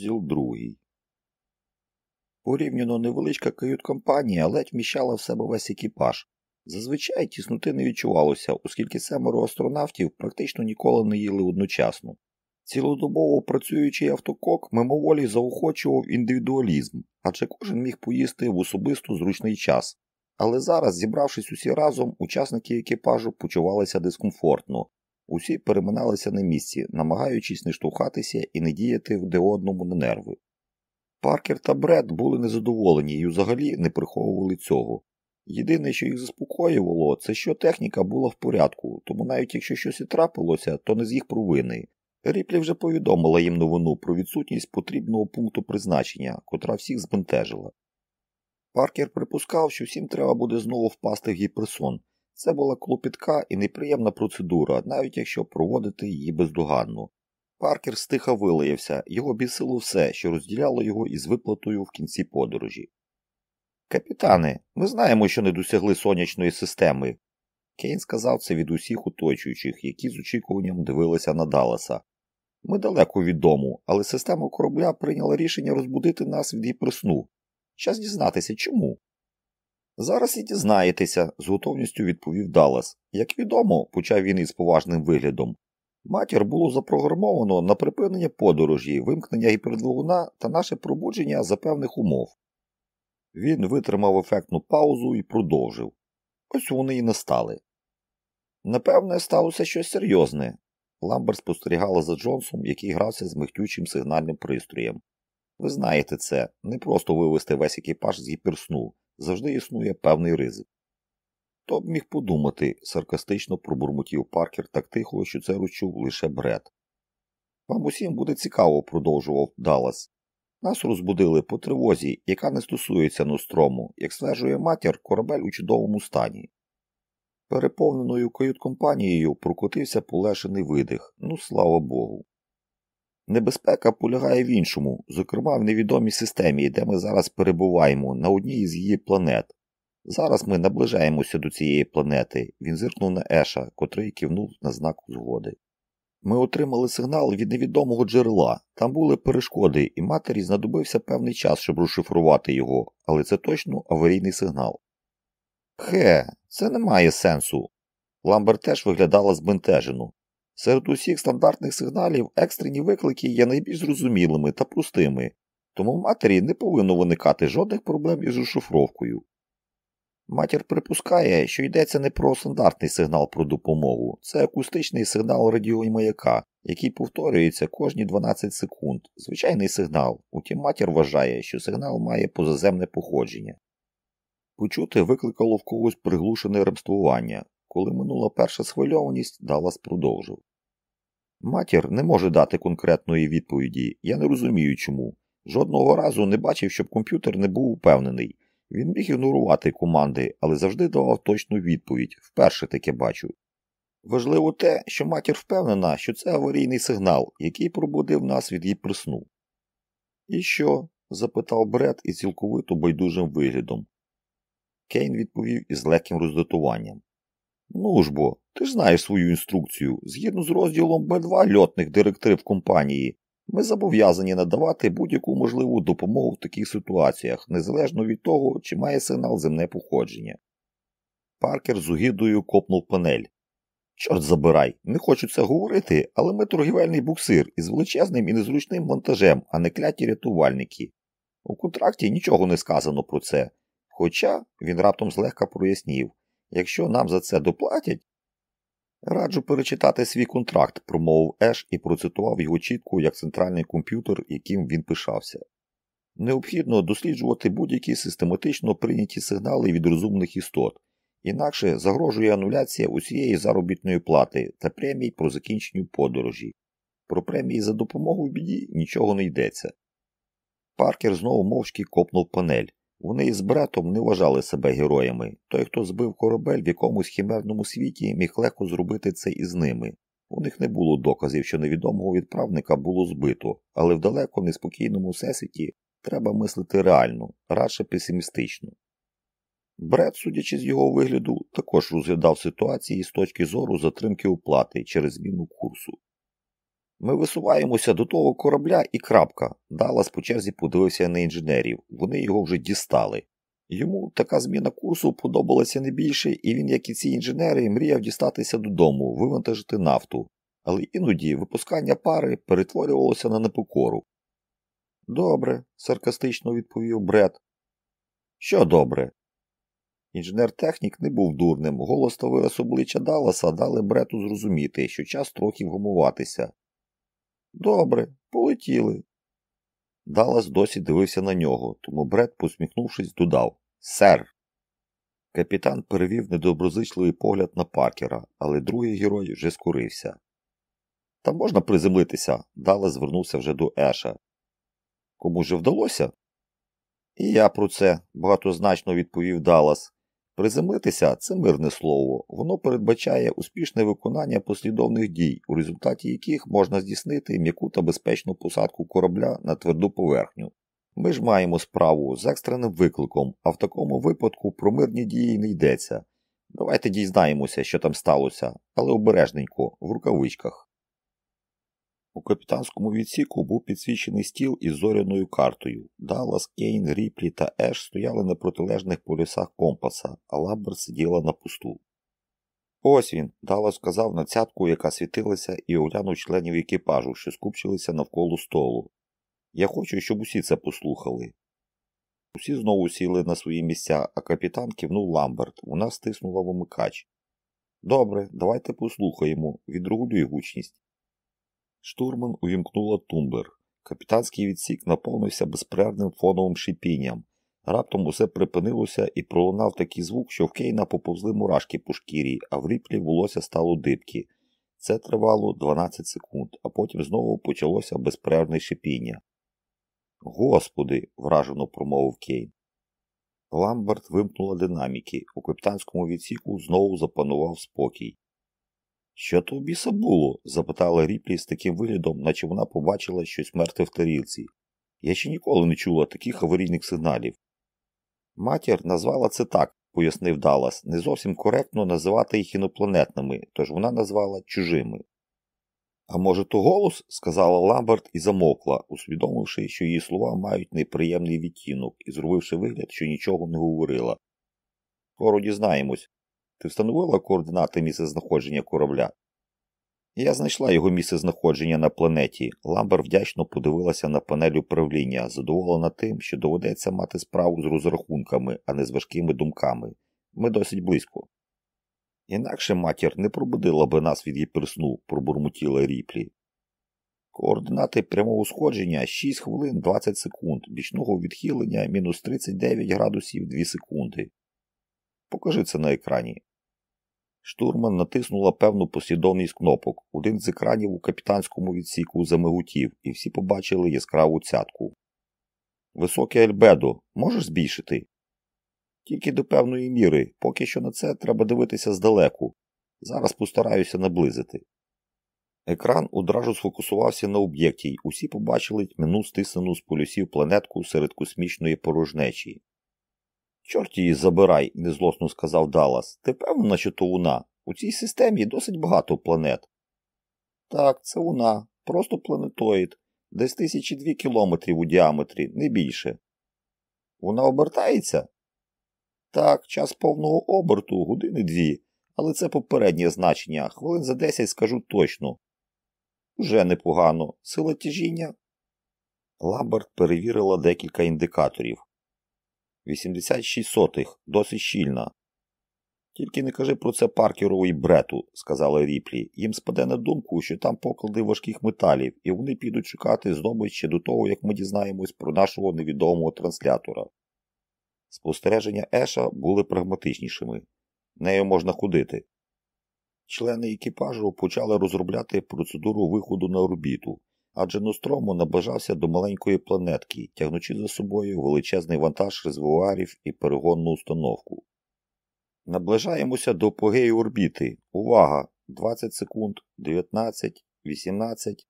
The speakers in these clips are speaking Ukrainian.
Розділ другий. Порівняно невеличка кают-компанія ледь вміщала в себе весь екіпаж. Зазвичай тісноти не відчувалося, оскільки семеро астронавтів практично ніколи не їли одночасно. Цілодобово працюючий автокок мимоволі заохочував індивідуалізм, адже кожен міг поїсти в особисто зручний час. Але зараз, зібравшись усі разом, учасники екіпажу почувалися дискомфортно, Усі переминалися на місці, намагаючись не штовхатися і не діяти вде одному на нерви. Паркер та Бред були незадоволені і взагалі не приховували цього. Єдине, що їх заспокоювало, це що техніка була в порядку, тому навіть якщо щось і трапилося, то не з їх провини. Ріплі вже повідомила їм новину про відсутність потрібного пункту призначення, котра всіх збентежила. Паркер припускав, що всім треба буде знову впасти в гіперсон, це була клопітка і неприємна процедура, навіть якщо проводити її бездоганно. Паркер стиха вилаявся, його бісило все, що розділяло його із виплатою в кінці подорожі. Капітане, ми знаємо, що не досягли сонячної системи. Кейн сказав це від усіх оточуючих, які з очікуванням дивилися на Далласа. Ми далеко від дому, але система корабля прийняла рішення розбудити нас від гіперсну. Час дізнатися чому. Зараз і дізнаєтеся, з готовністю відповів Даллас. Як відомо, почав він із поважним виглядом. Матір було запрограмовано на припинення подорожі, вимкнення гіпердвигуна та наше пробудження за певних умов. Він витримав ефектну паузу і продовжив. Ось вони і настали. Напевне, сталося щось серйозне. Ламбер спостерігала за Джонсом, який грався з михтючим сигнальним пристроєм. Ви знаєте це, не просто вивести весь екіпаж з гіперсну, завжди існує певний ризик. Хто б міг подумати, саркастично пробурмотів Паркер так тихо, що це розчув лише бред. Вам усім буде цікаво, продовжував Даллас. Нас розбудили по тривозі, яка не стосується Нострому, як стверджує матір, корабель у чудовому стані. Переповненою кают-компанією прокотився полешений видих, ну слава Богу. Небезпека полягає в іншому, зокрема в невідомій системі, де ми зараз перебуваємо, на одній із її планет. Зараз ми наближаємося до цієї планети. Він зиркнув на Еша, котрий кивнув на знак згоди. Ми отримали сигнал від невідомого джерела. Там були перешкоди, і матері знадобився певний час, щоб розшифрувати його, але це точно аварійний сигнал. Хе, це не має сенсу. Ламбер теж виглядала збентежено. Серед усіх стандартних сигналів екстрені виклики є найбільш зрозумілими та простими, тому матері не повинно виникати жодних проблем із розшифровкою. Матір припускає, що йдеться не про стандартний сигнал про допомогу, це акустичний сигнал радіомаяка, який повторюється кожні 12 секунд, звичайний сигнал, утім матір вважає, що сигнал має позаземне походження. Почути викликало в когось приглушене ремствування. Коли минула перша схвильованість, Даллас продовжив. Матір не може дати конкретної відповіді, я не розумію чому. Жодного разу не бачив, щоб комп'ютер не був упевнений. Він міг ігнорувати команди, але завжди давав точну відповідь, вперше таке бачу. Важливо те, що матір впевнена, що це аварійний сигнал, який пробудив нас від її присну. І що? запитав Бред із цілковито байдужим виглядом. Кейн відповів із легким роздатуванням. Ну ж бо, ти ж знаєш свою інструкцію. Згідно з розділом Б2 льотних директрив компанії, ми зобов'язані надавати будь-яку можливу допомогу в таких ситуаціях, незалежно від того, чи має сигнал земне походження. Паркер з угідою копнув панель. Чорт забирай, не хочу це говорити, але ми торгівельний буксир із величезним і незручним вантажем, а не кляті рятувальники. У контракті нічого не сказано про це. Хоча він раптом злегка прояснів якщо нам за це доплатять. Раджу перечитати свій контракт, промовив Еш і процитував його чітко як центральний комп'ютер, яким він пишався. Необхідно досліджувати будь-які систематично прийняті сигнали від розумних істот, інакше загрожує ануляція усієї заробітної плати та премій про закінченню подорожі. Про премії за допомогу в біді нічого не йдеться. Паркер знову мовчки копнув панель. Вони із братом не вважали себе героями. Той, хто збив корабель в якомусь хімерному світі, міг легко зробити це із ними. У них не було доказів, що невідомого відправника було збито, але в далеко неспокійному всесвіті треба мислити реально, радше песимістично. Бред, судячи з його вигляду, також розглядав ситуації з точки зору затримки оплати через зміну курсу. Ми висуваємося до того корабля і крапка. Даллас по черзі подивився на інженерів. Вони його вже дістали. Йому така зміна курсу подобалася не більше, і він, як і ці інженери, мріяв дістатися додому, вивантажити нафту. Але іноді випускання пари перетворювалося на непокору. Добре, саркастично відповів Бред. Що добре? Інженер-технік не був дурним, голос та вираз обличчя Далласа дали Брету зрозуміти, що час трохи вгамуватися. Добре, полетіли. Даллас досі дивився на нього, тому Бред, посміхнувшись, додав Сер. Капітан перевів недоброзичливий погляд на Паркера, але другий герой вже скурився. Та можна приземлитися, Даллас звернувся вже до Еша. Кому же вдалося? І я про це багатозначно відповів Даллас. Приземлитися це мирне слово, воно передбачає успішне виконання послідовних дій, у результаті яких можна здійснити м'яку та безпечну посадку корабля на тверду поверхню. Ми ж маємо справу з екстреним викликом, а в такому випадку про мирні дії не йдеться. Давайте дізнаємося, що там сталося, але обережненько, в рукавичках. У капітанському відсіку був підсвічений стіл із зоряною картою. Даллас, Кейн, Ріплі та Еш стояли на протилежних полюсах компаса, а Ламберт сиділа на пусту. Ось він, Даллас сказав на цятку, яка світилася, і оглянув членів екіпажу, що скупчилися навколо столу. Я хочу, щоб усі це послухали. Усі знову сіли на свої місця, а капітан кивнув Ламберт. Вона стиснула вимикач. Добре, давайте послухаємо, відрегулюй гучність. Штурман увімкнула тумблер. Капітанський відсік наповнився безперервним фоновим шипінням. Раптом усе припинилося і пролунав такий звук, що в Кейна поповзли мурашки по шкірі, а в ріплі волосся стало дибки. Це тривало 12 секунд, а потім знову почалося безперервне шипіння. Господи, вражено промовив Кейн. Ламберт вимкнула динаміки. У капітанському відсіку знову запанував спокій. Що то в біса було? запитала Ріплі з таким виглядом, наче вона побачила щось мертве в тарілці. Я ще ніколи не чула таких аварійних сигналів. Матір назвала це так, пояснив Даллас, не зовсім коректно називати їх інопланетними, тож вона назвала чужими. А може, то голос? сказала Ламберт і замовкла, усвідомивши, що її слова мають неприємний відтінок і зробивши вигляд, що нічого не говорила. Скоро дізнаємось, ти встановила координати місцезнаходження корабля? Я знайшла його місце знаходження на планеті. Ламбер вдячно подивилася на панель управління, задоволена тим, що доведеться мати справу з розрахунками, а не з важкими думками. Ми досить близько. Інакше матір не пробудила би нас від гіперсну, пробурмотіла ріплі. Координати прямого сходження 6 хвилин 20 секунд, бічного відхилення мінус 39 градусів 2 секунди. Покажи це на екрані. Штурман натиснула певну послідовність кнопок. Один з екранів у капітанському відсіку замигутів, і всі побачили яскраву цятку. Високе альбедо, можеш збільшити? Тільки до певної міри, поки що на це треба дивитися здалеку. Зараз постараюся наблизити. Екран одразу сфокусувався на об'єкті, й усі побачили тьмяну стисану з полюсів планетку серед космічної порожнечі. Чорт її забирай, незлосно сказав Даллас. Ти певна, що то вона? У цій системі досить багато планет. Так, це вона, просто планетоїд, десь тисячі дві кілометрів у діаметрі, не більше. Вона обертається? Так, час повного оберту, години дві, але це попереднє значення, хвилин за десять скажу точно. Уже непогано. Сила тяжіння. Ламберт перевірила декілька індикаторів. 86 сотих, досить щільна. Тільки не кажи про це Паркеру і Брету, сказала Ріплі. Їм спаде на думку, що там поклади важких металів, і вони підуть шукати здобич ще до того, як ми дізнаємось про нашого невідомого транслятора. Спостереження Еша були прагматичнішими. Нею можна ходити. Члени екіпажу почали розробляти процедуру виходу на орбіту, адже Нострому наближався до маленької планетки, тягнучи за собою величезний вантаж резервуарів і перегонну установку. Наближаємося до погею орбіти. Увага! 20 секунд, 19, 18.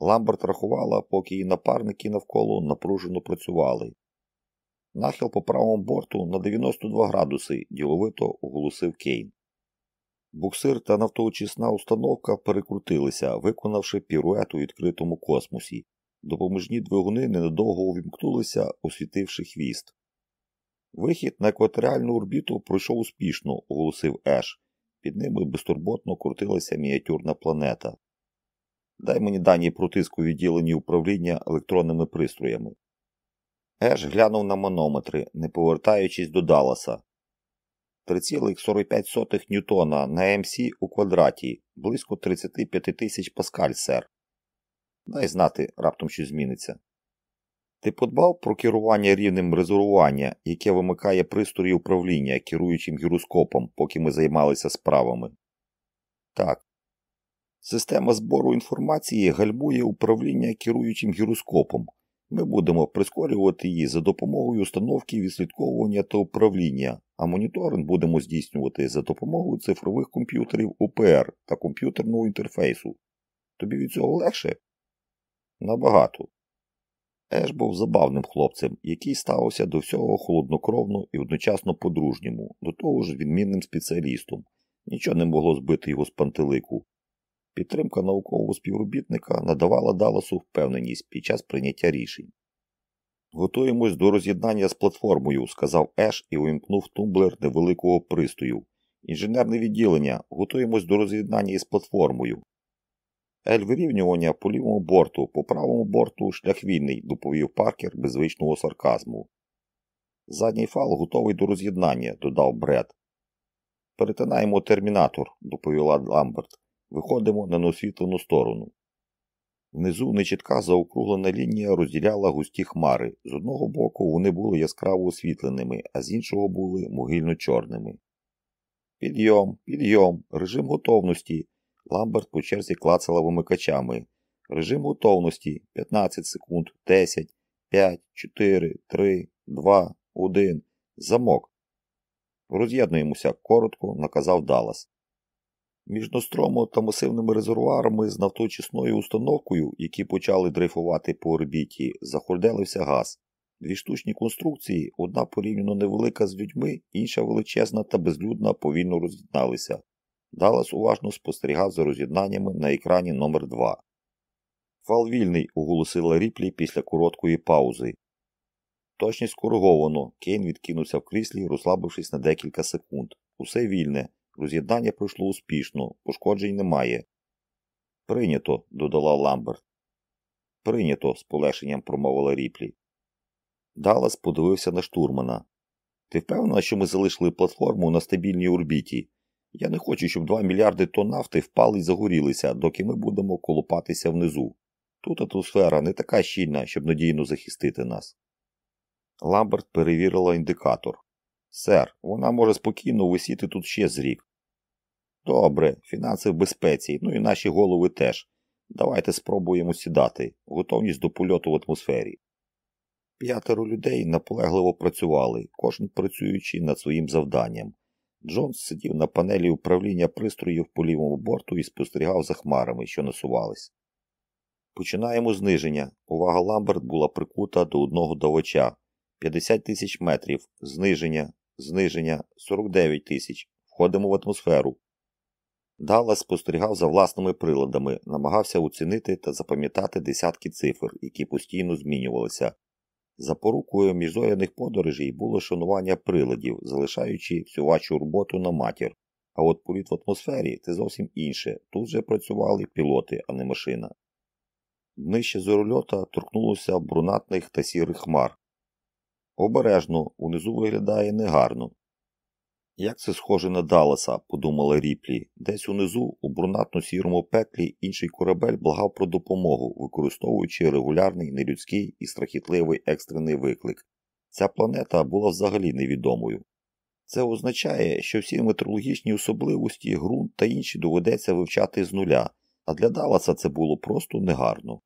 Ламберт рахувала, поки її напарники навколо напружено працювали. Нахил по правому борту на 92 градуси, діловито оголосив Кейн. Буксир та нафтоочисна установка перекрутилися, виконавши пірует у відкритому космосі. Допоможні двигуни ненадовго увімкнулися, освітивши хвіст. Вихід на екваторіальну орбіту пройшов успішно, оголосив Еш. Під ними безтурботно крутилася мініатюрна планета. Дай мені дані про тиск у відділенні управління електронними пристроями. Еш глянув на манометри, не повертаючись до Далласа. 3,45 ньютона на МС у квадраті, близько 35 тисяч паскаль, сер. Дай знати, раптом щось зміниться. Ти подбав про керування рівнем резервування, яке вимикає пристрої управління керуючим гіроскопом, поки ми займалися справами? Так. Система збору інформації гальмує управління керуючим гіроскопом. Ми будемо прискорювати її за допомогою установки відслідковування та управління, а моніторинг будемо здійснювати за допомогою цифрових комп'ютерів УПР та комп'ютерного інтерфейсу. Тобі від цього легше? Набагато. Еш був забавним хлопцем, який ставився до всього холоднокровно і одночасно по-дружньому, до того ж відмінним спеціалістом. Нічого не могло збити його з пантелику. Підтримка наукового співробітника надавала Далласу впевненість під час прийняття рішень. Готуємось до роз'єднання з платформою, сказав Еш і увімкнув тумблер невеликого пристрою. Інженерне відділення, готуємось до роз'єднання із платформою. Ель, вирівнювання по лівому борту, по правому борту шлях вільний, доповів Паркер без звичного сарказму. Задній фал готовий до роз'єднання, додав Бретт. Перетинаємо термінатор, доповіла Ламберт. Виходимо на неосвітлену сторону. Внизу нечітка заокруглена лінія розділяла густі хмари. З одного боку вони були яскраво освітленими, а з іншого були могильно-чорними. Підйом, підйом, режим готовності. Ламберт по черзі клацала вимикачами. Режим готовності 15 секунд, 10, 5, 4, 3, 2, 1. Замок. Роз'єднуємося, коротко, наказав Даллас. Між Ностромо та масивними резервуарами з нафтоочисною установкою, які почали дрейфувати по орбіті, захорделився газ. Дві штучні конструкції, одна порівняно невелика з людьми, інша величезна та безлюдна, повільно роз'єдналися. Даллас уважно спостерігав за роз'єднаннями на екрані номер 2 Фал вільний, оголосила Ріплі після короткої паузи. Точність скориговано. Кейн відкинувся в кріслі, розслабившись на декілька секунд. Усе вільне. Роз'єднання пройшло успішно, пошкоджень немає. Прийнято, додала Ламберт. Прийнято, з полегшенням промовила Ріплі. Даллас подивився на штурмана. Ти впевнена, що ми залишили платформу на стабільній орбіті? Я не хочу, щоб 2 мільярди тонн нафти впали і загорілися, доки ми будемо колупатися внизу. Тут атмосфера не така щільна, щоб надійно захистити нас. Ламберт перевірила індикатор. Сер, вона може спокійно висіти тут ще з рік. Добре, фінанси в безпеці, ну і наші голови теж. Давайте спробуємо сідати. Готовність до польоту в атмосфері. П'ятеро людей наполегливо працювали, кожен працюючи над своїм завданням. Джонс сидів на панелі управління пристроїв по лівому борту і спостерігав за хмарами, що насувались. Починаємо зниження. Увага Ламберт була прикута до одного давача. 50 тисяч метрів. Зниження, зниження, 49 тисяч. Входимо в атмосферу. Даллас спостерігав за власними приладами, намагався оцінити та запам'ятати десятки цифр, які постійно змінювалися. Запорукою міжзоряних подорожей було шанування приладів, залишаючи всю вашу роботу на матір. А от політ в атмосфері це зовсім інше. Тут же працювали пілоти, а не машина. Днище зорольота торкнулося брунатних та сірих хмар. Обережно, унизу виглядає негарно. Як це схоже на Далласа, подумала Ріплі. Десь унизу, у брунатно-сірому пеклі, інший корабель благав про допомогу, використовуючи регулярний нелюдський і страхітливий екстрений виклик. Ця планета була взагалі невідомою. Це означає, що всі метрологічні особливості, ґрунт та інші доведеться вивчати з нуля, а для Далласа це було просто негарно.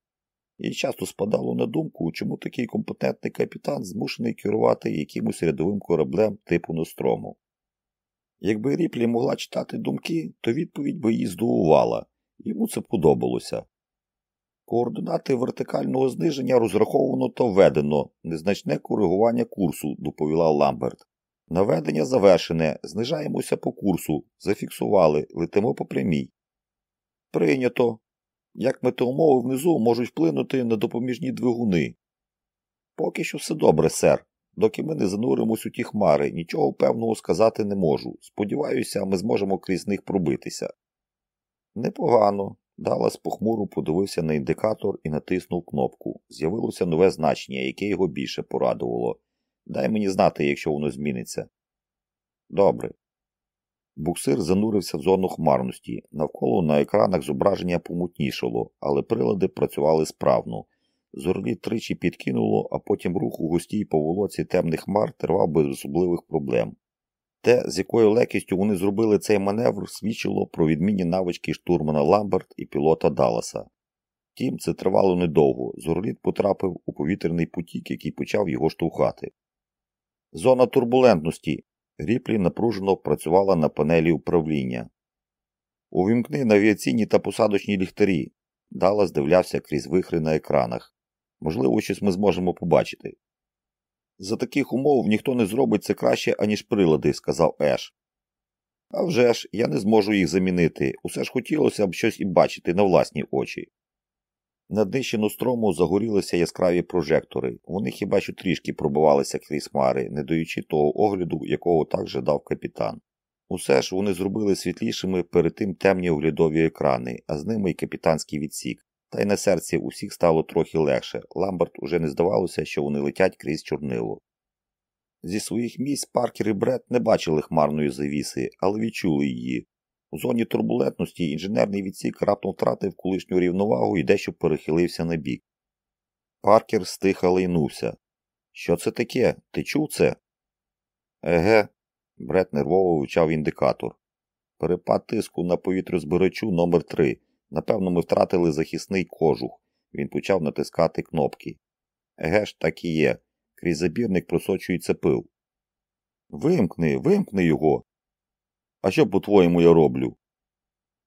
Їй часто спадало на думку, чому такий компетентний капітан змушений керувати якимось рядовим кораблем типу Нострому. Якби Ріплі могла читати думки, то відповідь би її здивувала, йому це подобалося. Координати вертикального зниження розраховано та введено, незначне коригування курсу, доповіла Ламберт. Наведення завершене, знижаємося по курсу, зафіксували, летимо по прямій. Прийнято. Як метеумови внизу можуть вплинути на допоміжні двигуни. Поки що все добре, сер. Доки ми не зануримось у ті хмари, нічого певного сказати не можу. Сподіваюся, ми зможемо крізь них пробитися. Непогано. Даллас похмуро подивився на індикатор і натиснув кнопку. З'явилося нове значення, яке його більше порадувало. Дай мені знати, якщо воно зміниться. Добре. Буксир занурився в зону хмарності. Навколо на екранах зображення помутнішало, але прилади працювали справно. Зорлі тричі підкинуло, а потім рух у густій поволоці темних хмар тривав без особливих проблем. Те, з якою легкістю вони зробили цей маневр, свідчило про відмінні навички штурмана Ламберт і пілота Далласа. Втім, це тривало недовго. Зорліт потрапив у повітряний потік, який почав його штовхати. Зона турбулентності. Ріплі напружено працювала на панелі управління. Увімкни на авіаційні та посадочні ліхтарі. Даллас дивлявся крізь вихри на екранах. Можливо, щось ми зможемо побачити. За таких умов ніхто не зробить це краще, аніж прилади, сказав Еш. «А вже ж, я не зможу їх замінити. Усе ж хотілося б щось і бачити на власні очі. На днищі строму загорілися яскраві прожектори. Вони хіба що трішки пробивалися крізь хмари, не даючи того огляду, якого так жадав капітан. Усе ж вони зробили світлішими перед тим темні оглядові екрани, а з ними й капітанський відсік. Та й на серці усіх стало трохи легше. Ламберт уже не здавалося, що вони летять крізь чорнило. Зі своїх місць Паркер і Бред не бачили хмарної завіси, але відчули її. У зоні турбулентності інженерний відсік раптом втратив колишню рівновагу і дещо перехилився на бік. Паркер стиха лайнувся. Що це таке? Ти чув це? Еге. Бред нервово вивчав індикатор. Перепад тиску на повітрозбирачу номер 3 Напевно, ми втратили захисний кожух. Він почав натискати кнопки. Еге ж, так і є. Крізь забірник просочується пил. Вимкни, вимкни його. А що, по-твоєму, я роблю?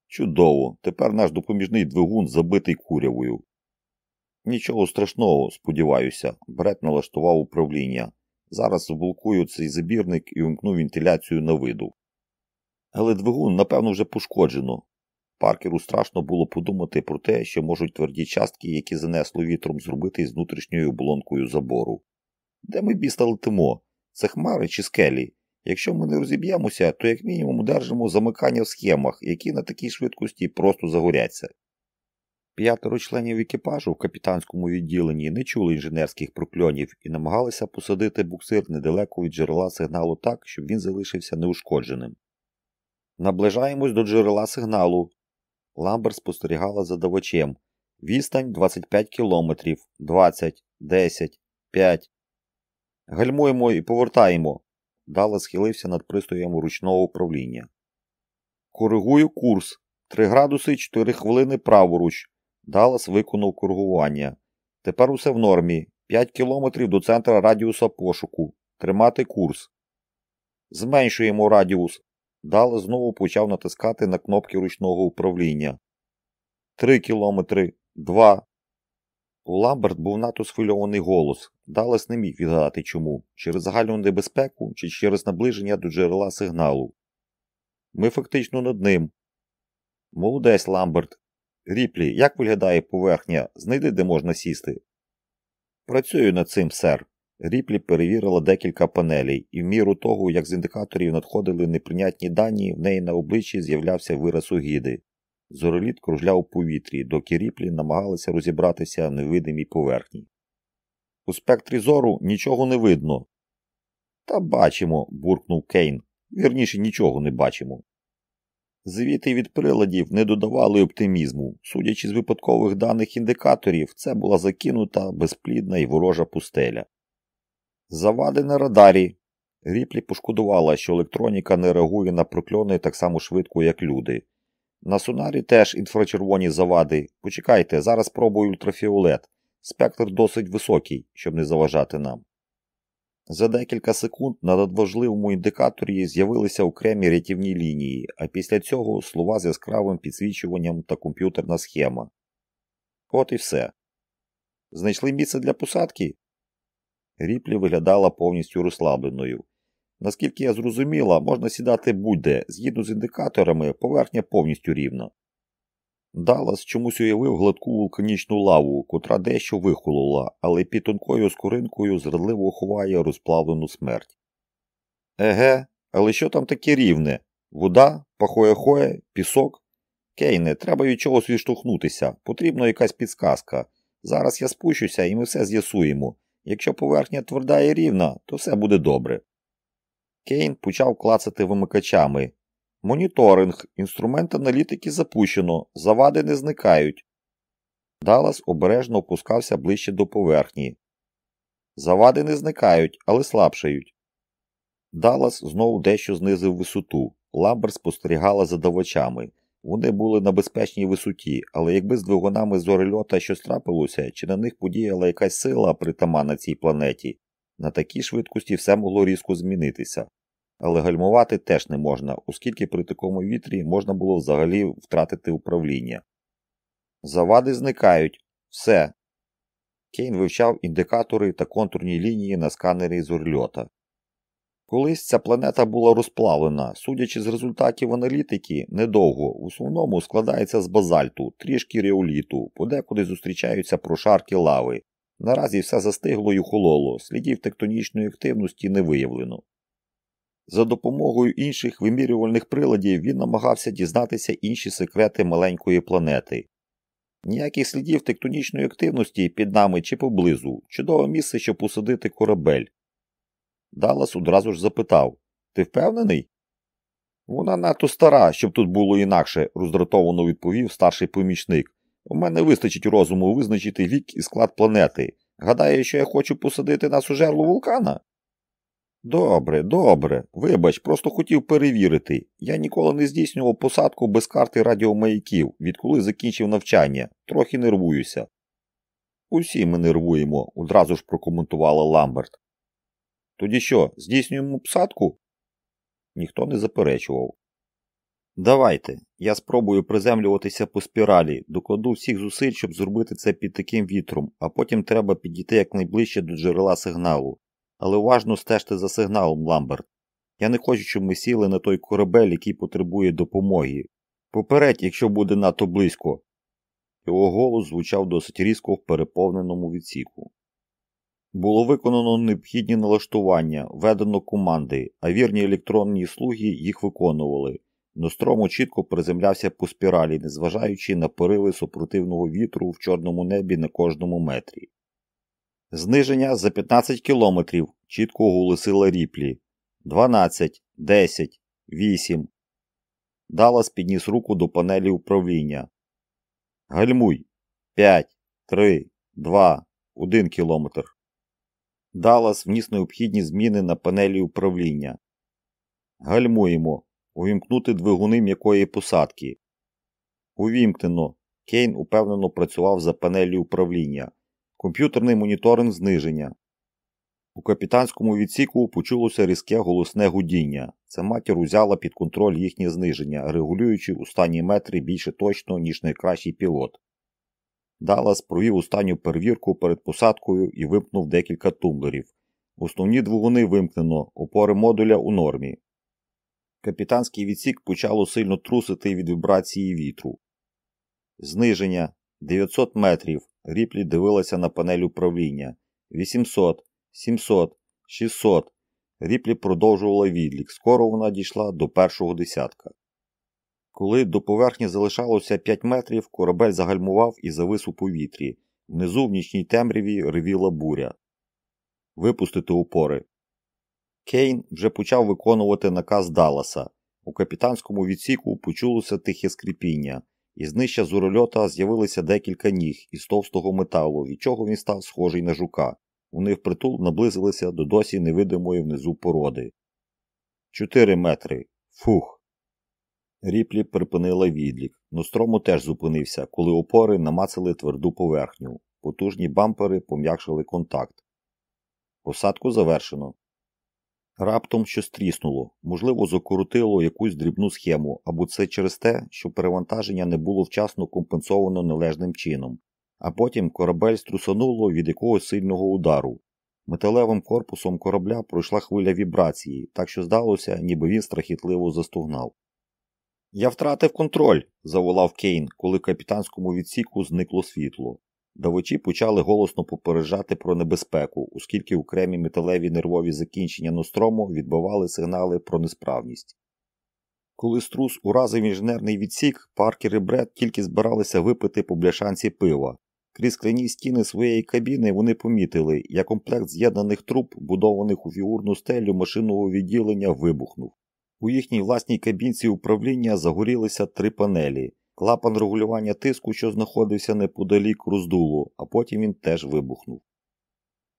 Чудово. Тепер наш допоміжний двигун забитий курявою. Нічого страшного, сподіваюся, Бред налаштував управління. Зараз заблокую цей забірник і вимкну вентиляцію на виду. Але двигун, напевно, вже пошкоджено. Паркеру страшно було подумати про те, що можуть тверді частки, які занесло вітром, зробити з внутрішньою оболонкою забору. Де ми біста летимо? Це хмари чи скелі? Якщо ми не розіб'ємося, то як мінімум держимо замикання в схемах, які на такій швидкості просто загоряться. П'ятеро членів екіпажу в капітанському відділенні не чули інженерських прокльонів і намагалися посадити буксир недалеко від джерела сигналу так, щоб він залишився неушкодженим. Наближаємось до джерела сигналу, Ламбер спостерігала за давачем. Відстань 25 кілометрів, 20, 10, 5. Гальмуємо і повертаємо. Дала схилився над пристроєм ручного управління. Коригую курс. 3 градуси 4 хвилини праворуч. Даллас виконав коригування. Тепер усе в нормі. 5 кілометрів до центра радіуса пошуку. Тримати курс. Зменшуємо радіус. Дал знову почав натискати на кнопки ручного управління. Три кілометри, два. У Ламберт був надто схвильований голос. Далес не міг відгадати чому, через загальну небезпеку чи через наближення до джерела сигналу. Ми фактично над ним. Молодець, Ламберт. Ріплі, як виглядає поверхня? Знайди, де можна сісти. Працюю над цим, сер. Ріплі перевірила декілька панелей, і в міру того, як з індикаторів надходили неприйнятні дані, в неї на обличчі з'являвся вираз огіди. Зороліт кружляв у повітрі, доки ріплі намагалися розібратися в невидимій поверхні. У спектрі зору нічого не видно. Та бачимо, буркнув Кейн. Вірніше нічого не бачимо. Звіти від приладів не додавали оптимізму. Судячи з випадкових даних індикаторів, це була закинута, безплідна і ворожа пустеля. Завади на радарі. Ріплі пошкодувала, що електроніка не реагує на прокльони так само швидко, як люди. На сонарі теж інфрачервоні завади. Почекайте, зараз спробую ультрафіолет. Спектр досить високий, щоб не заважати нам. За декілька секунд на надважливому індикаторі з'явилися окремі рятівні лінії, а після цього слова з яскравим підсвічуванням та комп'ютерна схема. От і все. Знайшли місце для посадки? Ріплі виглядала повністю розслабленою. Наскільки я зрозуміла, можна сідати будь-де, згідно з індикаторами, поверхня повністю рівна. Даллас чомусь уявив гладку вулканічну лаву, котра дещо вихолола, але під тонкою скоринкою зрадливо ховає розплавлену смерть. Еге, але що там таке рівне? Вода, пахоє-хоє, пісок? Кейне, треба від чогось відштовхнутися, потрібна якась підсказка. Зараз я спущуся і ми все з'ясуємо. Якщо поверхня тверда і рівна, то все буде добре. Кейн почав клацати вимикачами. Моніторинг, інструмент аналітики запущено, завади не зникають. Даллас обережно опускався ближче до поверхні. Завади не зникають, але слабшають. Даллас знову дещо знизив висоту. Ламбер спостерігала за давачами. Вони були на безпечній висоті, але якби з двигунами зорельота щось трапилося, чи на них подіяла якась сила притаманна цій планеті, на такій швидкості все могло різко змінитися. Але гальмувати теж не можна, оскільки при такому вітрі можна було взагалі втратити управління. Завади зникають. Все. Кейн вивчав індикатори та контурні лінії на сканері зорльота. Колись ця планета була розплавлена, судячи з результатів аналітики, недовго, в основному складається з базальту, трішки реоліту, подекуди зустрічаються прошарки лави. Наразі все застигло і хололо, слідів тектонічної активності не виявлено. За допомогою інших вимірювальних приладів він намагався дізнатися інші секрети маленької планети. Ніяких слідів тектонічної активності під нами чи поблизу, чудове місце, щоб посадити корабель. Даллас одразу ж запитав Ти впевнений? Вона надто стара, щоб тут було інакше, роздратовано відповів старший помічник. У мене вистачить розуму визначити вік і склад планети. Гадає, що я хочу посадити нас у жерло вулкана? Добре, добре. Вибач, просто хотів перевірити. Я ніколи не здійснював посадку без карти радіомаяків, відколи закінчив навчання. Трохи нервуюся. Усі ми нервуємо, одразу ж прокоментувала Ламберт. Тоді що, здійснюємо посадку? Ніхто не заперечував. Давайте, я спробую приземлюватися по спіралі, докладу всіх зусиль, щоб зробити це під таким вітром, а потім треба підійти якнайближче до джерела сигналу. Але уважно стежте за сигналом, Ламберт. Я не хочу, щоб ми сіли на той корабель, який потребує допомоги. Попередь, якщо буде надто близько. Його голос звучав досить різко в переповненому відсіку. Було виконано необхідні налаштування, введено команди, а вірні електронні слуги їх виконували. Нострому чітко приземлявся по спіралі, незважаючи на пориви супротивного вітру в чорному небі на кожному метрі. Зниження за 15 кілометрів, чітко оголосила ріплі. 12, 10, 8. Даллас підніс руку до панелі управління. Гальмуй. 5, 3, 2, 1 кілометр. Даллас вніс необхідні зміни на панелі управління. Гальмуємо. Увімкнути двигуни м'якої посадки. Увімкнено. Кейн упевнено працював за панелі управління. Комп'ютерний моніторинг зниження. У капітанському відсіку почулося різке голосне гудіння. Це матір узяла під контроль їхнє зниження, регулюючи у стані метри більше точно, ніж найкращий пілот. Даллас провів останню перевірку перед посадкою і вимкнув декілька тумблерів. Основні двигуни вимкнено, опори модуля у нормі. Капітанський відсік почало сильно трусити від вібрації вітру. Зниження 900 метрів. Ріплі дивилася на панель управління. 800, 700, 600. Ріплі продовжувала відлік. Скоро вона дійшла до першого десятка. Коли до поверхні залишалося 5 метрів, корабель загальмував і завис у повітрі. Внизу в нічній темряві ревіла буря. Випустити упори. Кейн вже почав виконувати наказ Далласа. У капітанському відсіку почулося тихе скрипіння. Із нижча зорольота з'явилися декілька ніг із товстого металу, від чого він став схожий на жука. Вони впритул наблизилися до досі невидимої внизу породи. Чотири метри. Фух. Ріплі припинила відлік. Нострому теж зупинився, коли опори намацали тверду поверхню. Потужні бампери пом'якшили контакт. Посадку завершено. Раптом щось тріснуло, можливо, закрутило якусь дрібну схему, або це через те, що перевантаження не було вчасно компенсовано належним чином, а потім корабель струсануло від якогось сильного удару. Металевим корпусом корабля пройшла хвиля вібрації, так що здалося, ніби він страхітливо застугнав. Я втратив контроль, заволав Кейн, коли капітанському відсіку зникло світло. Давачі почали голосно попереджати про небезпеку, оскільки окремі металеві нервові закінчення нострому відбивали сигнали про несправність. Коли струс уразив інженерний відсік, Паркер і Бред тільки збиралися випити по бляшанці пива. Крізь скляні стіни своєї кабіни вони помітили, як комплект з'єднаних труб, будованих у фігурну стелю машинного відділення, вибухнув. У їхній власній кабінці управління загорілися три панелі. Клапан регулювання тиску, що знаходився неподалік роздулу, а потім він теж вибухнув.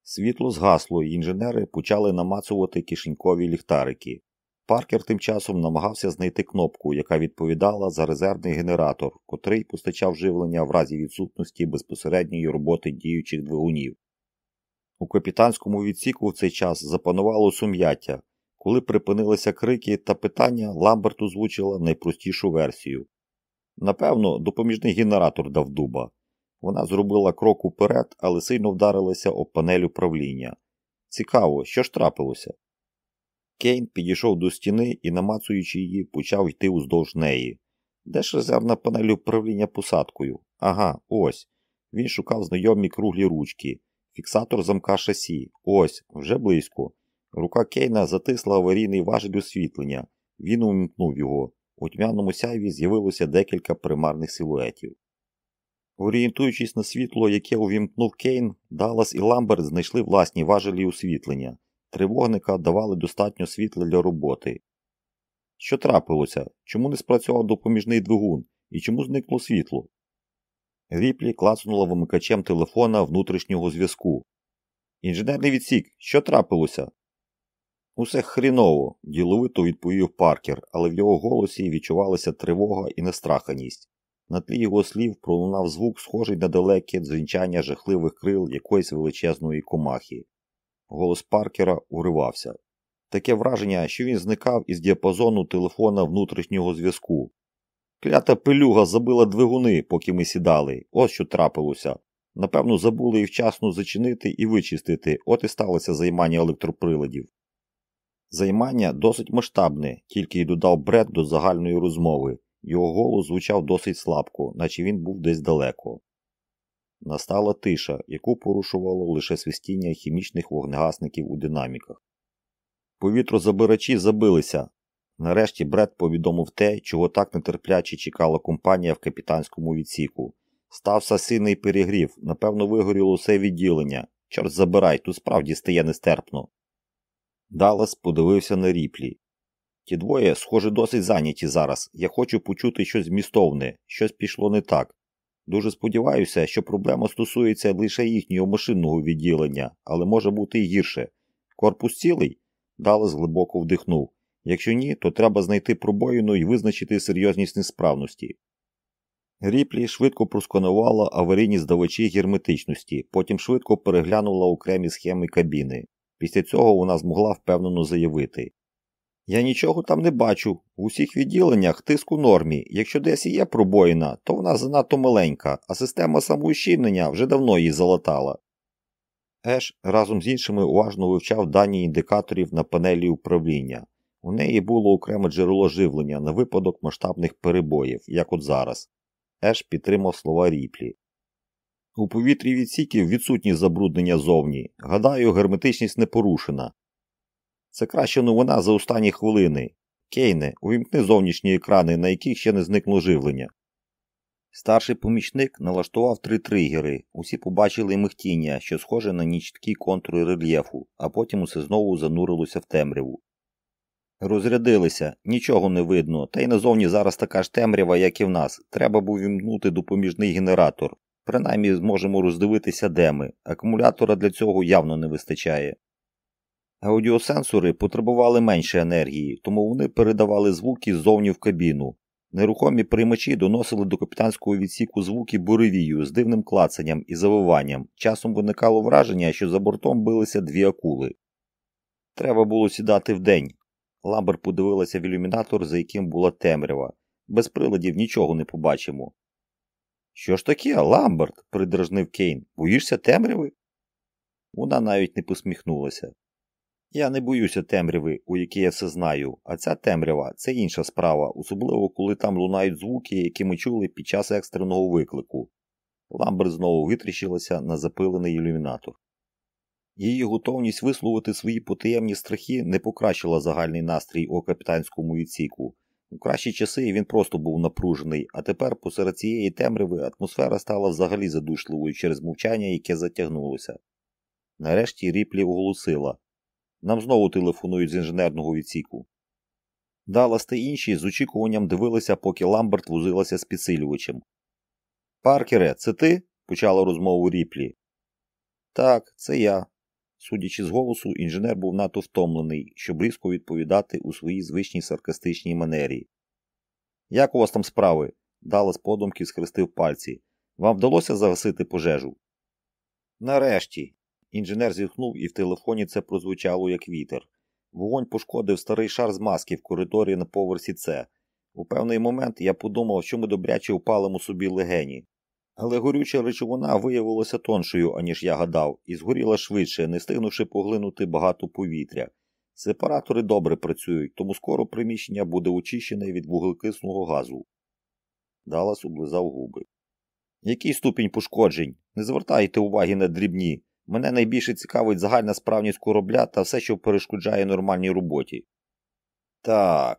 Світло згасло, і інженери почали намацувати кишенькові ліхтарики. Паркер тим часом намагався знайти кнопку, яка відповідала за резервний генератор, котрий постачав живлення в разі відсутності безпосередньої роботи діючих двигунів. У капітанському відсіку в цей час запанувало сум'яття. Коли припинилися крики та питання, Ламберт озвучила найпростішу версію. Напевно, допоміжний генератор дав дуба. Вона зробила крок уперед, але сильно вдарилася об панель управління. Цікаво, що ж трапилося? Кейн підійшов до стіни і, намацуючи її, почав йти уздовж неї. Де ж резервна панель управління посадкою? Ага, ось. Він шукав знайомі круглі ручки. Фіксатор замка шасі. Ось, вже близько. Рука Кейна затисла аварійний важель освітлення. Він увімкнув його. У тьмяному сяйві з'явилося декілька примарних силуетів. Орієнтуючись на світло, яке увімкнув Кейн, Даллас і Ламберт знайшли власні важелі освітлення. Три вогника давали достатньо світла для роботи. Що трапилося? Чому не спрацював допоміжний двигун і чому зникло світло? Ріплі клацнула вимикачем телефона внутрішнього зв'язку. Інженерний відсік, що трапилося? Усе хріново, діловито відповів Паркер, але в його голосі відчувалася тривога і нестраханість. На тлі його слів пролунав звук, схожий на далеке дзвінчання жахливих крил якоїсь величезної комахи. Голос Паркера уривався. Таке враження, що він зникав із діапазону телефона внутрішнього зв'язку. Клята пилюга забила двигуни, поки ми сідали. Ось що трапилося. Напевно, забули їх вчасно зачинити і вичистити, от і сталося займання електроприладів. Займання досить масштабне, тільки й додав Бред до загальної розмови. Його голос звучав досить слабко, наче він був десь далеко. Настала тиша, яку порушувало лише свистіння хімічних вогнегасників у динаміках. Повітрозабирачі забилися. Нарешті Бред повідомив те, чого так нетерпляче чекала компанія в капітанському відсіку. Стався сильний перегрів, напевно, вигоріло усе відділення. Чорт забирай, тут справді стає нестерпно. Даллас подивився на ріплі. Ті двоє, схоже, досить зайняті зараз. Я хочу почути щось змістовне, щось пішло не так. Дуже сподіваюся, що проблема стосується лише їхнього машинного відділення, але може бути і гірше. Корпус цілий? Даллас глибоко вдихнув. Якщо ні, то треба знайти пробоїну і визначити серйозність несправності. Ріплі швидко просканувала аварійні здавачі герметичності, потім швидко переглянула окремі схеми кабіни. Після цього вона змогла впевнено заявити. Я нічого там не бачу. В усіх відділеннях тиск у нормі. Якщо десь є пробоїна, то вона занадто маленька, а система самоущільнення вже давно її залатала. Еш разом з іншими уважно вивчав дані індикаторів на панелі управління. У неї було окреме джерело живлення на випадок масштабних перебоїв, як от зараз. Еш підтримав слова ріплі. У повітрі відсіків відсутні забруднення зовні. Гадаю, герметичність не порушена. Це краща новина за останні хвилини. Кейне, увімкни зовнішні екрани, на яких ще не зникло живлення. Старший помічник налаштував три тригери. Усі побачили михтіння, що схоже на нічткі контури рельєфу, а потім усе знову занурилося в темряву. Розрядилися, нічого не видно, та й назовні зараз така ж темрява, як і в нас. Треба б увімкнути допоміжний генератор. Принаймні зможемо роздивитися, де ми. Акумулятора для цього явно не вистачає. Аудіосенсори потребували менше енергії, тому вони передавали звуки ззовні в кабіну. Нерухомі приймачі доносили до капітанського відсіку звуки буревію з дивним клацанням і завиванням. Часом виникало враження, що за бортом билися дві акули. Треба було сідати вдень. Ламбер подивилася в ілюмінатор, за яким була темрява. Без приладів нічого не побачимо. Що ж таке, Ламберт? придражнив Кейн. Боїшся темряви? Вона навіть не посміхнулася. Я не боюся темряви, у якій я все знаю, а ця темрява це інша справа, особливо коли там лунають звуки, які ми чули під час екстреного виклику. Ламберт знову витріщилася на запилений ілюмінатор. Її готовність висловити свої потаємні страхи не покращила загальний настрій у капітанському відсіку. У кращі часи він просто був напружений, а тепер посеред цієї темряви атмосфера стала взагалі задушливою через мовчання, яке затягнулося. Нарешті Ріплі оголосила нам знову телефонують з інженерного відсіку. Даллас та інші з очікуванням дивилися, поки Ламберт вузилася з підсилювачем. Паркере, це ти? почала розмову Ріплі. Так, це я. Судячи з голосу, інженер був надто втомлений, щоб різко відповідати у своїй звичній саркастичній манері. Як у вас там справи? Даллас подумки схрестив пальці. Вам вдалося загасити пожежу? Нарешті. Інженер зітхнув і в телефоні це прозвучало як вітер. Вогонь пошкодив старий шар з маски в коридорі на поверсі С. У певний момент я подумав, що ми добряче впалимо собі легені. Але горюча речовина виявилася тоншою, аніж я гадав, і згоріла швидше, не стигнувши поглинути багато повітря. Сепаратори добре працюють, тому скоро приміщення буде очищене від вуглекисного газу. Далас облизав губи. Який ступінь пошкоджень? Не звертайте уваги на дрібні. Мене найбільше цікавить загальна справність корабля та все, що перешкоджає нормальній роботі. Так,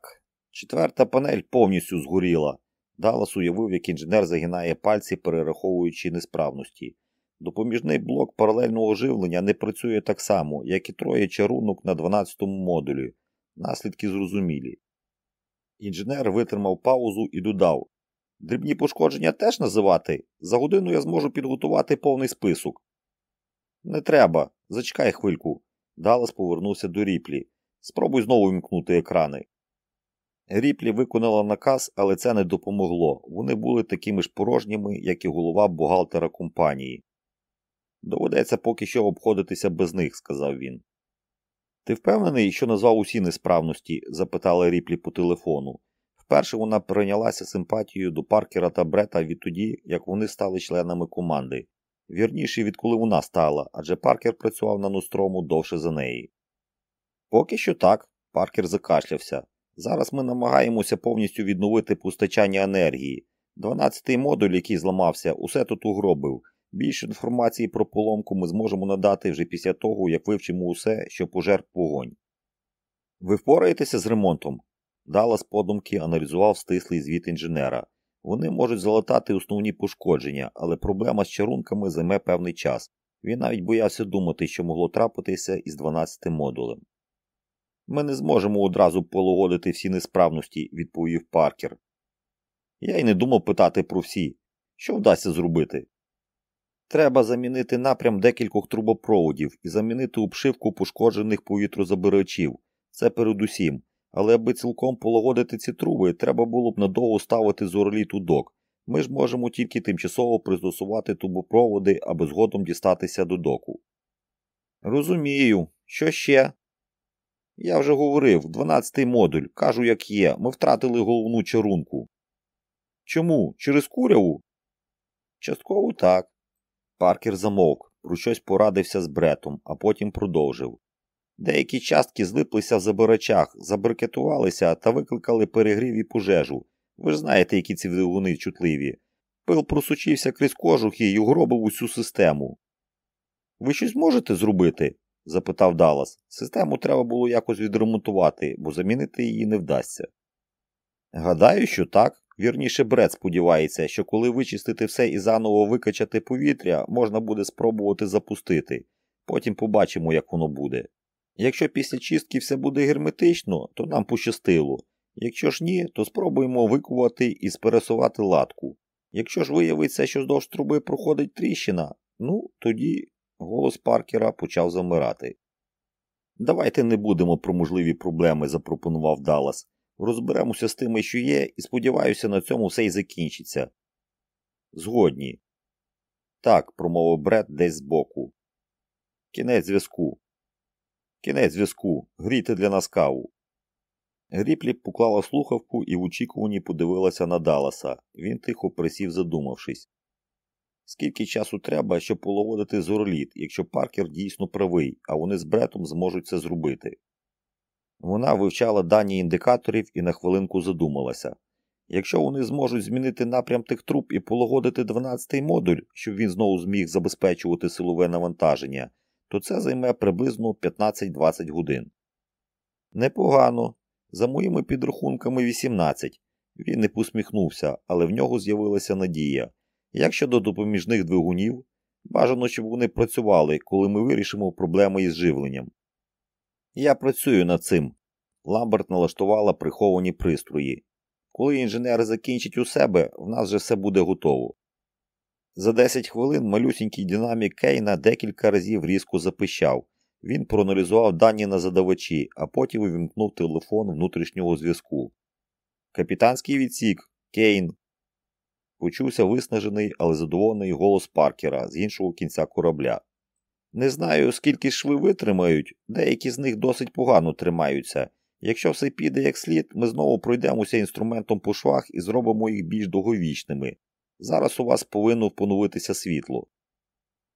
четверта панель повністю згоріла. Даллас уявив, як інженер загинає пальці, перераховуючи несправності. Допоміжний блок паралельного живлення не працює так само, як і троє чарунок на 12-му модулі. Наслідки зрозумілі. Інженер витримав паузу і додав Дрібні пошкодження теж називати? За годину я зможу підготувати повний список. Не треба. Зачекай хвильку. Даллас повернувся до ріплі. Спробуй знову вімкнути екрани. Ріплі виконала наказ, але це не допомогло. Вони були такими ж порожніми, як і голова бухгалтера компанії. Доведеться поки що обходитися без них, сказав він. Ти впевнений, що назвав усі несправності? запитала Ріплі по телефону. Вперше вона прийнялася симпатією до Паркера та Брета відтоді, як вони стали членами команди. Вірніше, відколи вона стала, адже Паркер працював на Нострому довше за неї. Поки що так, Паркер закашлявся. Зараз ми намагаємося повністю відновити постачання енергії. Дванадцятий модуль, який зламався, усе тут угробив. Більше інформації про поломку ми зможемо надати вже після того, як вивчимо усе, що пожер вогонь. Ви впораєтеся з ремонтом? Даллас подумки аналізував стислий звіт інженера. Вони можуть залатати основні пошкодження, але проблема з чарунками займе певний час. Він навіть боявся думати, що могло трапитися із 12 модулем. Ми не зможемо одразу полагодити всі несправності, відповів Паркер. Я й не думав питати про всі. Що вдасться зробити? Треба замінити напрям декількох трубопроводів і замінити обшивку пошкоджених повітрозабирачів. Це передусім. Але аби цілком полагодити ці труби, треба було б надовго ставити зороліт у док. Ми ж можемо тільки тимчасово пристосувати трубопроводи, аби згодом дістатися до доку. Розумію, що ще? Я вже говорив, 12-й модуль, кажу, як є, ми втратили головну чарунку. Чому? Через куряву? Частково так. Паркер замовк, про щось порадився з бретом, а потім продовжив. Деякі частки злиплися в забирачах, забрикетувалися та викликали перегрів і пожежу. Ви ж знаєте, які ці двигуни чутливі. Пил просучився крізь кожухи і угробив усю систему. Ви щось можете зробити? Запитав Даллас. Систему треба було якось відремонтувати, бо замінити її не вдасться. Гадаю, що так. Вірніше Бред сподівається, що коли вичистити все і заново викачати повітря, можна буде спробувати запустити. Потім побачимо, як воно буде. Якщо після чистки все буде герметично, то нам пощастило. Якщо ж ні, то спробуємо викувати і спересувати латку. Якщо ж виявиться, що здовж труби проходить тріщина, ну тоді голос Паркера почав замирати. Давайте не будемо про можливі проблеми, запропонував Даллас. Розберемося з тими, що є, і сподіваюся, на цьому все й закінчиться. Згодні. Так, промовив Бред десь збоку. Кінець зв'язку. Кінець зв'язку. Грійте для нас каву. Гріплі поклала слухавку і в очікуванні подивилася на Далласа. Він тихо присів, задумавшись. Скільки часу треба, щоб полагодити зорліт, якщо Паркер дійсно правий, а вони з Бретом зможуть це зробити? Вона вивчала дані індикаторів і на хвилинку задумалася. Якщо вони зможуть змінити напрям тих труб і полагодити 12-й модуль, щоб він знову зміг забезпечувати силове навантаження, то це займе приблизно 15-20 годин. Непогано. За моїми підрахунками 18. Він не посміхнувся, але в нього з'явилася надія. Як щодо допоміжних двигунів, бажано, щоб вони працювали, коли ми вирішимо проблеми із живленням. Я працюю над цим. Ламберт налаштувала приховані пристрої. Коли інженери закінчать у себе, в нас вже все буде готово. За 10 хвилин малюсінький динамік Кейна декілька разів різко запищав. Він проаналізував дані на задавачі, а потім увімкнув телефон внутрішнього зв'язку. Капітанський відсік, Кейн. Почувся виснажений, але задоволений голос Паркера з іншого кінця корабля. Не знаю, скільки шви витримають, деякі з них досить погано тримаються. Якщо все піде як слід, ми знову пройдемося інструментом по швах і зробимо їх більш довговічними. Зараз у вас повинно поновитися світло.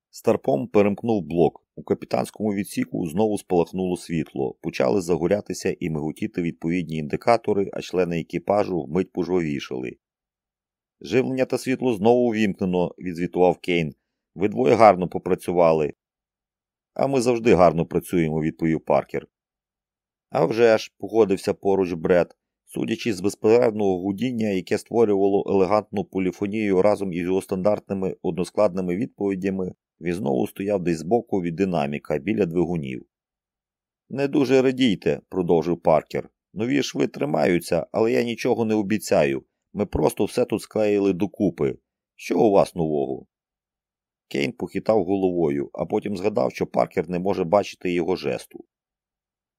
Старпом перемкнув блок. У капітанському відсіку знову спалахнуло світло, почали загорятися і миготіти відповідні індикатори, а члени екіпажу вмить пожвавішали. Живлення та світло знову увімкнено, відзвітував Кейн. Ви двоє гарно попрацювали. А ми завжди гарно працюємо, відповів Паркер. «А вже ж», – погодився поруч Бред, судячи з безперервного гудіння, яке створювало елегантну поліфонію разом із його стандартними односкладними відповідями, він знову стояв десь збоку від динаміка біля двигунів. Не дуже радійте, продовжив Паркер. Нові шви тримаються, але я нічого не обіцяю. Ми просто все тут склеїли докупи. Що у вас нового? Кейн похитав головою, а потім згадав, що Паркер не може бачити його жесту.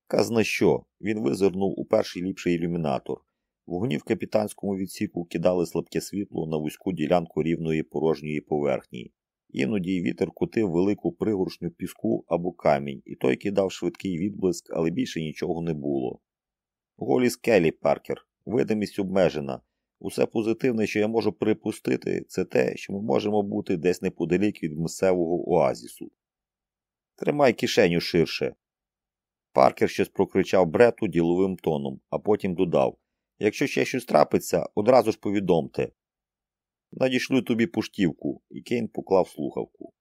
Казна що, він визирнув у перший ліпший ілюмінатор. Вогні в капітанському відсіку кидали слабке світло на вузьку ділянку рівної порожньої поверхні. Іноді вітер кутив велику пригоршню піску або камінь, і той кидав швидкий відблиск, але більше нічого не було. Голі скелі, Паркер, видимість обмежена. Усе позитивне, що я можу припустити, це те, що ми можемо бути десь неподалік від місцевого оазісу. Тримай кишеню ширше. Паркер щось прокричав брету діловим тоном, а потім додав Якщо ще щось трапиться, одразу ж повідомте. Надішлю тобі пуштівку, і Кейн поклав слухавку.